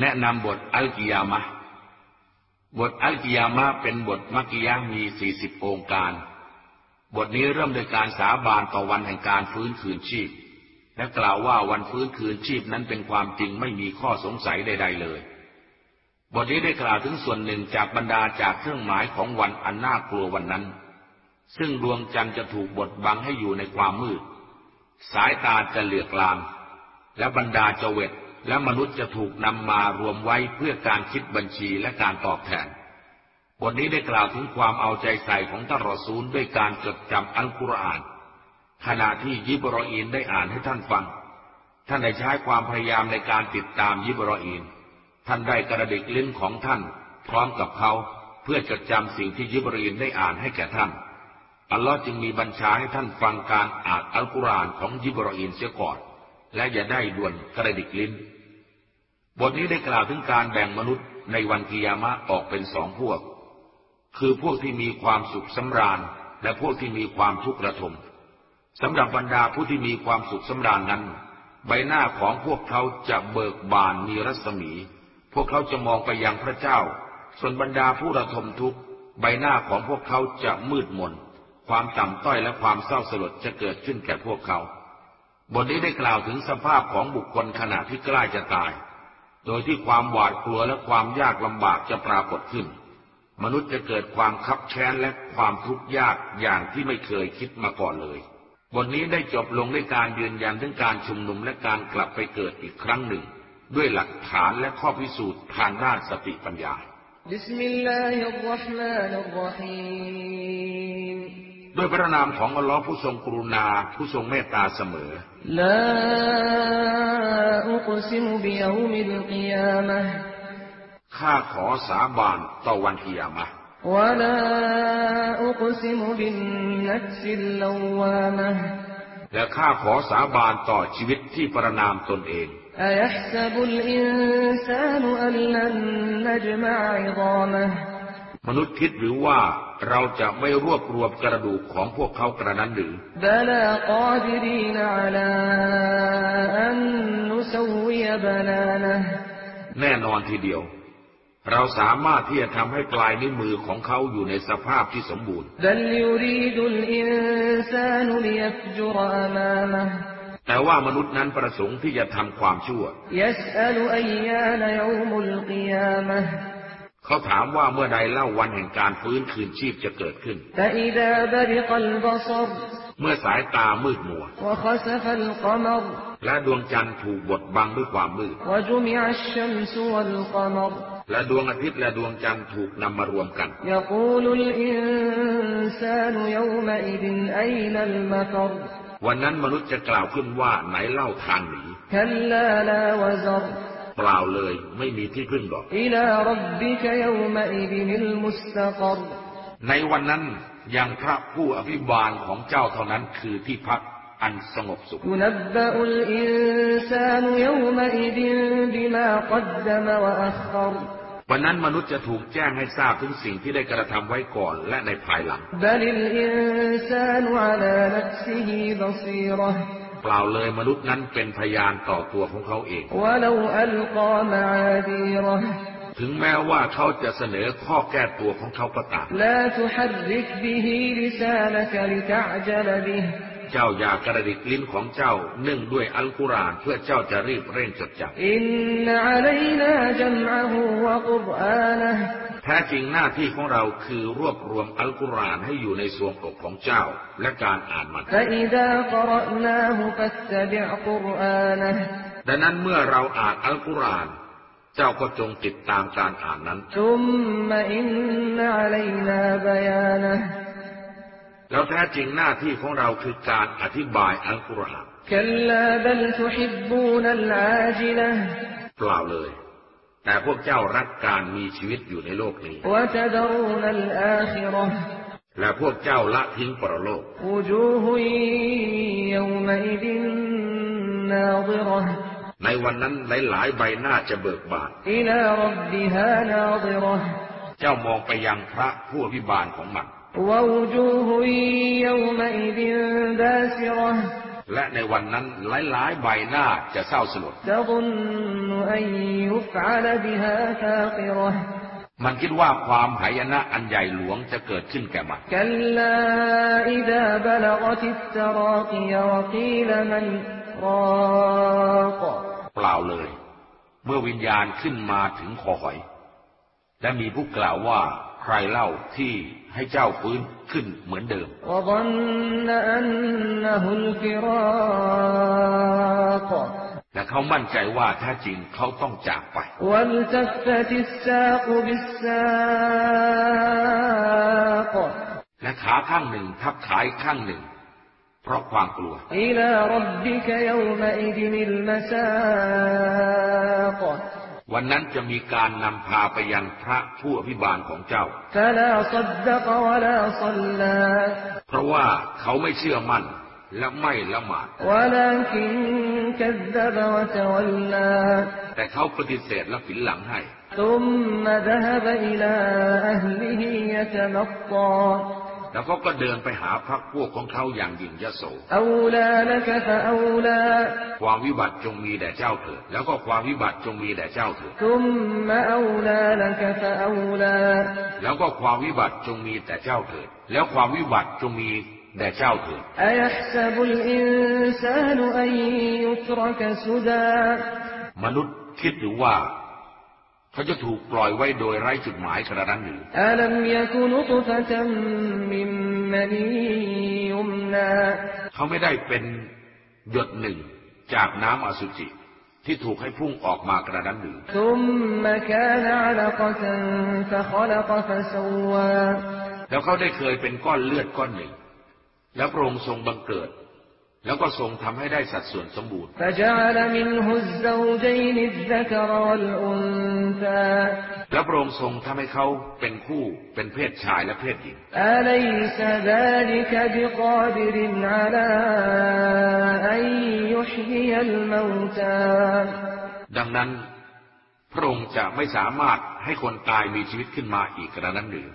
แนะนำบทอัลกิยามะ บทอัลกิยามะเป็นบทมักกิยะมีสี่สิบองค์การ บทนี้เริ่มโดยการสาบานต่อวันแห่งการฟื้นคืนชีพ และกล่าวว่าวันฟื้นคืนชีพนั้นเป็นความจริงไม่มีข้อสงสัยใด ๆ เลย บทนี้ได้กล่าวถึงส่วนหนึ่งจากบรรดาจากเครื่องหมายของวันอันน่ากลัววันนั้น ซึ่งดวงจันทร์จะถูกบดบังให้อยู่ในความมืด สายตาจะเหลือกลาง และบรรดาเจเวต และมนุษย์จะถูกนำมารวมไว้เพื่อการคิดบัญชีและการตอบแทน บทนี้ได้กล่าวถึงความเอาใจใส่ของท่านรอซูลด้วยการจดจำอัลกุรอาน ขณะที่ยิบรออีนได้อ่านให้ท่านฟัง ท่านได้ใช้ความพยายามในการติดตามยิบรออีน ท่านได้กระดิกลิ้นของท่าน พร้อมกับเขาเพื่อจดจำสิ่งที่ยิบรออีนได้อ่านให้แก่ท่าน อัลลอฮ์จึงมีบัญชาให้ท่านฟังการอ่านอัลกุรอานของยิบรออีนเสียก่อน และอย่าได้ด่วนกระดิกลิ้น บทนี้ได้กล่าวถึงการแบ่งมนุษย์ในวันกิยามะออกเป็นสองพวก คือพวกที่มีความสุขสำราญ และพวกที่มีความทุกข์ระทมสำหรับบรรดาผู้ที่มีความสุขสำราญนั้น ใบหน้าของพวกเขาจะเบิกบานมีรัศมี พวกเขาจะมองไปยังพระเจ้า ส่วนบรรดาผู้ระทมทุกข์ ใบหน้าของพวกเขาจะมืดมน ความต่ำต้อยและความเศร้าสลดจะเกิดขึ้นแก่พวกเขา บทนี้ได้กล่าวถึงสภาพของบุคคลขณะที่ใกล้จะตาย โดยที่ความหวาดกลัวและความยากลำบากจะปรากฏขึ้น มนุษย์จะเกิดความคับแค้นและความทุกข์ยากอย่างที่ไม่เคยคิดมาก่อนเลย บทนี้ได้จบลงด้วยการยืนยันถึงการชุมนุมและการกลับไปเกิดอีกครั้งหนึ่ง ด้วยหลักฐานและข้อพิสูจน์ทางด้านสติปัญญาبسم الله الرحمن الرحيم ด้วยพระนามของอัลลอฮ์ผู้ทรงกรุณาผู้ทรงเมตตาเสมอلا أقسم بيوم القيامةข้าขอสาบานต่อวันกิยามะฮ์ولا أقسم بالنفس اللوامةและข้าขอสาบานต่อชีวิตที่ประนามตนเองอายห์ซบุลอินซานอัลลันนจมะอิฎามะมนุษย์คิดหรือว่า เราจะไม่รวบรวมกระดูกของพวกเขากระนั้นหรือแน่นอนทีเดียว เราสามารถที่จะทำให้ปลายนิ้วมือของเขาอยู่ในสภาพที่สมบูรณ์ แต่ว่ามนุษย์นั้นประสงค์ที่จะทำความชั่ว เขาถามว่าเมื่อใดเล่าวันแห่งการฟื้นคืนชีพจะเกิดขึ้น เมื่อสายตามืดมัว และดวงจันทร์ถูกบดบังด้วยความมืด และดวงอาทิตย์และดวงจันทร์ถูกนำมารวมกันวันนั้นมนุษย์จะกล่าวขึ้นว่าไหนเล่าทางหนี เปล่าเลย ไม่มีที่พึ่งหรอกในวันนั้นยังพระผู้อภิบาลของเจ้าเท่านั้นคือที่พักอันสงบสุขวันนั้นมนุษย์จะถูกแจ้งให้ทราบถึงสิ่งที่ได้กระทำไว้ก่อนและในภายหลัง เปล่าเลยมนุษย์นั้นเป็นพยานต่อตัวของเขาเอง ถึงแม้ว่าเขาจะเสนอข้อแก้ตัวของเขาก็ตาม เจ้าอย่ากระดิกลิ้นของเจ้าเนื่องด้วยอัลกุรอานเพื่อเจ้าจะรีบเร่งจดจำอินนัลัยนาจัมอะฮูวะกุรอานะแท้จริงหน้าที่ของเราคือรวบรวมอัลกุรอานให้อยู่ในสวงอกของเจ้าและการอ่านมันดังนั้นเมื่อเราอ่านอัลกุรอานเจ้าก็จงติดตามการอ่านนั้น แล้วแท้จริงหน้าที่ของเราคือการอธิบายอัลกุรอานเปล่าเลย แต่พวกเจ้ารักการมีชีวิตอยู่ในโลกนี้ และพวกเจ้าละทิ้งปรโลก ในวันนั้นหลายๆใบหน้าจะเบิกบานเจ้ามองไปยังพระผู้อภิบาลของมัน และในวันนั้นหลายๆใบหน้าจะเศร้าสลดมันคิดว่าความหายนะอันใหญ่หลวงจะเกิดขึ้นแก่มันเปล่าเลย เมื่อวิญญาณขึ้นมาถึงคอหอย และมีผู้กล่าวว่า ใครเล่าที่ให้เจ้าฟื้นขึ้นเหมือนเดิม และเขามั่นใจว่าถ้าจริงเขาต้องจากไป และขาข้างหนึ่งทับขาอีกข้างหนึ่ง เพราะความกลัว อิลารับบิกยาวมอิดิมิลมสา วันนั้นจะมีการนำพาไปยังพระผู้อภิบาลของเจ้า เพราะว่าเขาไม่เชื่อมั่นและไม่ละหมาดแต่เขาปฏิเสธและผินหลังให้ แล้วเขาก็เดินไปหาพรรคพวกของเขาอย่างยิ่งยโสความวิบัติจงมีแด่เจ้าเถิด แล้วก็ความวิบัติจงมีแด่เจ้าเถิดแล้วก็ความวิบัติจงมีแต่เจ้าเถิด แล้วความวิบัติจงมีแด่เจ้าเถิดมนุษย์คิดหรือว่า เขาจะถูกปล่อยไว้โดยไร้จุดหมายกระนั้นหรือนุตฟเขาไม่ได้เป็นหยดหนึ่งจากน้ำอสุจิที่ถูกให้พุ่งออกมากระนั้นหรือแล้วเขาได้เคยเป็นก้อนเลือดก้อนหนึ่ง แล้วพระองค์ทรงบังเกิด แล้วก็ทรงทำให้ได้สัดส่วนสมบูรณ์ แล้วพระองค์ทรงทำให้เขาเป็นคู่ เป็นเพศชายและเพศหญิง ดังนั้น พระองค์จะไม่สามารถให้คนตายมีชีวิตขึ้นมาอีกกระนั้นหรือ